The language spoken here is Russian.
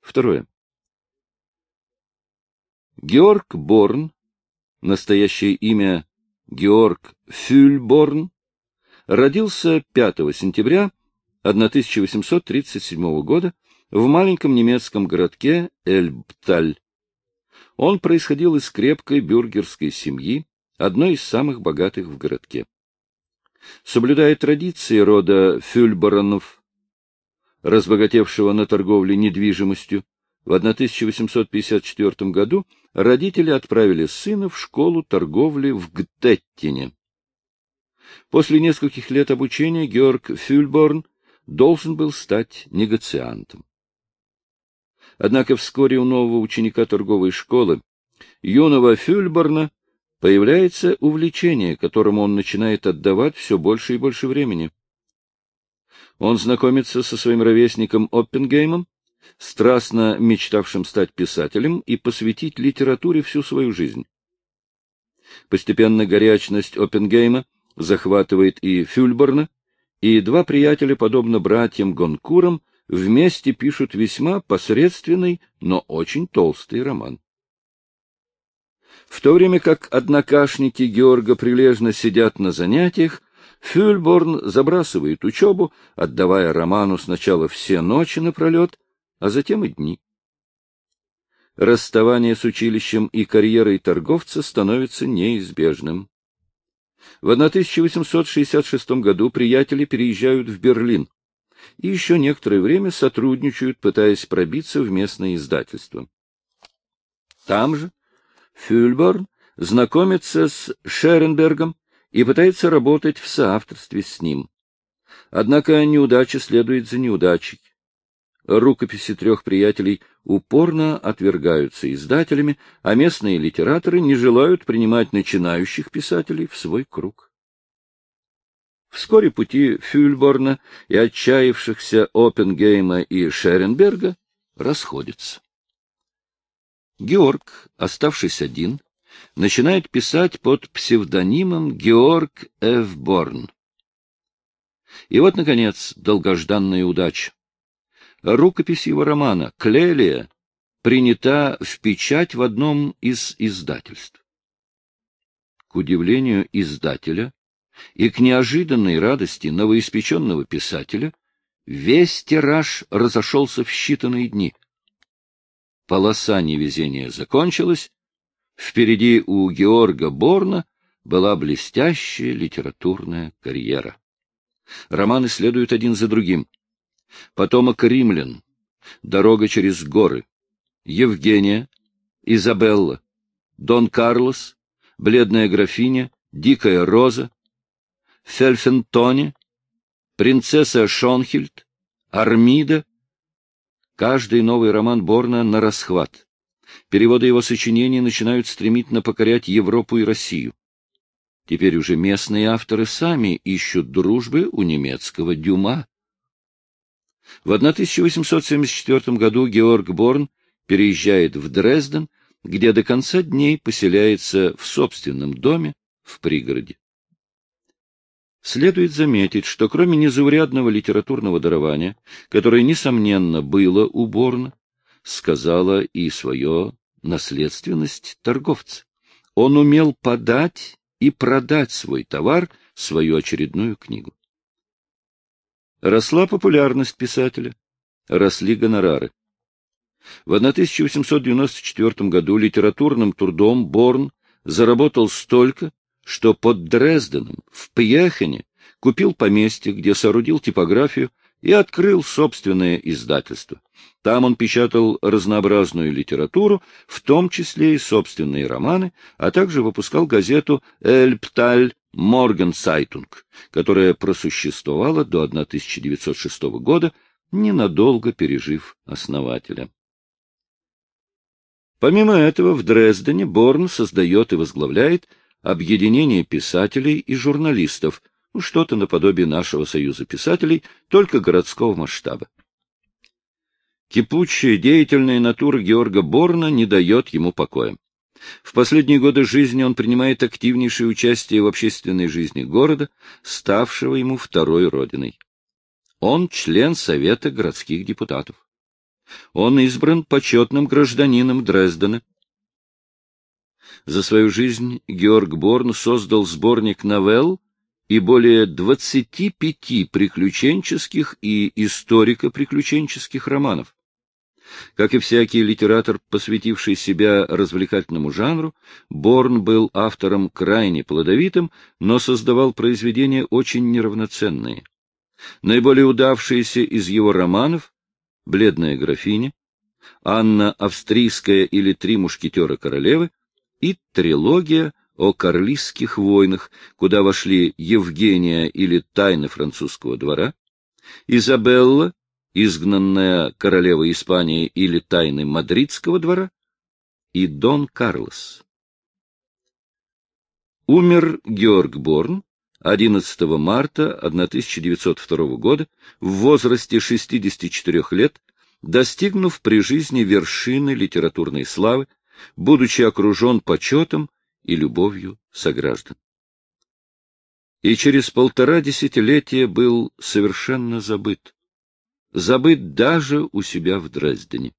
Второе. Георг Борн, настоящее имя Георг Фюльборн, родился 5 сентября 1837 года в маленьком немецком городке Эльбталь. Он происходил из крепкой бюргерской семьи, одной из самых богатых в городке. Соблюдая традиции рода Фюльборонов, разбогатевшего на торговле недвижимостью, в 1854 году родители отправили сына в школу торговли в Гдеттине. После нескольких лет обучения Георг Фюльборн должен был стать негациантом. Однако вскоре у нового ученика торговой школы, юного Фюльборна, появляется увлечение, которому он начинает отдавать все больше и больше времени. Он знакомится со своим ровесником Оппенгеймом, страстно мечтавшим стать писателем и посвятить литературе всю свою жизнь. Постепенно горячность Оппенгейма захватывает и Фюльборна, и два приятеля, подобно братьям Гонкурам, вместе пишут весьма посредственный, но очень толстый роман. В то время как однокашники Георга прилежно сидят на занятиях, Фюльборн забрасывает учебу, отдавая роману сначала все ночи напролет, а затем и дни. Расставание с училищем и карьерой торговца становится неизбежным. В 1866 году приятели переезжают в Берлин и еще некоторое время сотрудничают, пытаясь пробиться в местное издательство. Там же Фюльборн знакомится с Шеренбергом и пытается работать в соавторстве с ним. Однако неудача следует за неудачей. Рукописи трех приятелей упорно отвергаются издателями, а местные литераторы не желают принимать начинающих писателей в свой круг. Вскоре пути Фюльборна и отчаявшихся Оппенгейма и Шеренберга расходятся. Георг, оставшись один, начинает писать под псевдонимом Георг Ф. Борн. И вот, наконец, долгожданная удача. Рукопись его романа «Клелия» принята в печать в одном из издательств. К удивлению издателя и к неожиданной радости новоиспеченного писателя весь тираж разошелся в считанные дни. Полоса невезения закончилась, впереди у Георга Борна была блестящая литературная карьера. Романы следуют один за другим — потомок римлян, дорога через горы, Евгения, Изабелла, Дон Карлос, бледная графиня, дикая роза, Фельфентоне, принцесса Шонхильд, Армида. Каждый новый роман Борна на расхват. Переводы его сочинений начинают стремительно покорять Европу и Россию. Теперь уже местные авторы сами ищут дружбы у немецкого Дюма. В 1874 году Георг Борн переезжает в Дрезден, где до конца дней поселяется в собственном доме в пригороде. Следует заметить, что кроме незаурядного литературного дарования, которое, несомненно, было у Борна, сказала и свое наследственность торговца. Он умел подать и продать свой товар, свою очередную книгу. Росла популярность писателя, росли гонорары. В 1894 году литературным трудом Борн заработал столько, что под Дрезденом, в Пьехене, купил поместье, где соорудил типографию и открыл собственное издательство. Там он печатал разнообразную литературу, в том числе и собственные романы, а также выпускал газету «Эльбталь Моргенцайтунг, которая просуществовала до 1906 года, ненадолго пережив основателя. Помимо этого, в Дрездене Борн создает и возглавляет объединение писателей и журналистов, что-то наподобие нашего союза писателей, только городского масштаба. Кипучая деятельная натура Георга Борна не дает ему покоя. В последние годы жизни он принимает активнейшее участие в общественной жизни города, ставшего ему второй родиной. Он член Совета городских депутатов. Он избран почетным гражданином Дрездена. За свою жизнь Георг Борн создал сборник новелл и более 25 приключенческих и историко-приключенческих романов. Как и всякий литератор, посвятивший себя развлекательному жанру, Борн был автором крайне плодовитым, но создавал произведения очень неравноценные. Наиболее удавшиеся из его романов «Бледная графиня», «Анна Австрийская» или «Три мушкетера королевы» и трилогия о карлистских войнах, куда вошли Евгения или «Тайны французского двора», Изабелла изгнанная королева Испании или тайны мадридского двора, и Дон Карлос. Умер Георг Борн 11 марта 1902 года в возрасте 64 лет, достигнув при жизни вершины литературной славы, будучи окружен почетом и любовью сограждан. И через полтора десятилетия был совершенно забыт забыт даже у себя в Дрездене.